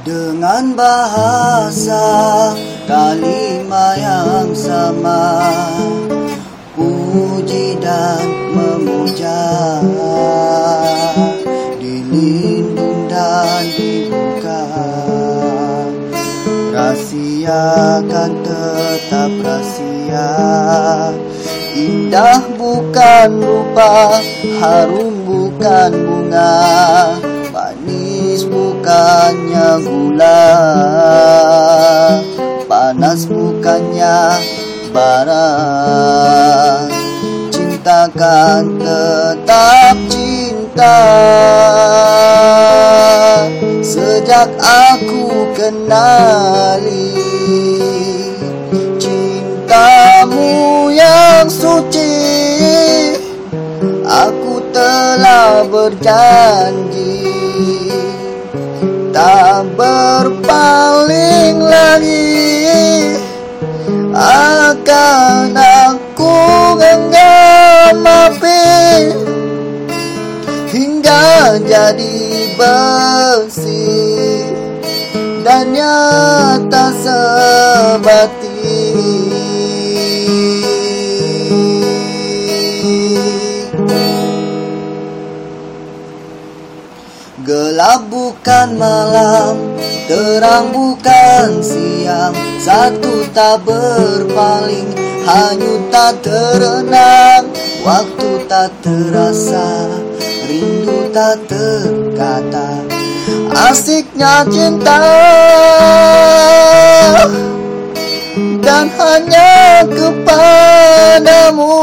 Dengan bahasa kalimat yang sama Puji dan memuja Dilindung dan dibuka. Rahasia kan tetap rahasia Indah bukan rupa Harum bukan bunga Manis bukannya gula. Panas bukannya bara. Cinta kan tetap cinta. Sejak aku kenali suci. Aku telah berjanji Tak berpaling lagi. Akan aku genggam api Hingga jadi besi Dan nyata Gelap bukan malam, terang bukan siang. Satu tak berpaling, hanyut tak terenang Waktu tak terasa, rindu tak terkata. Asiknya cinta Dan hanya kepadamu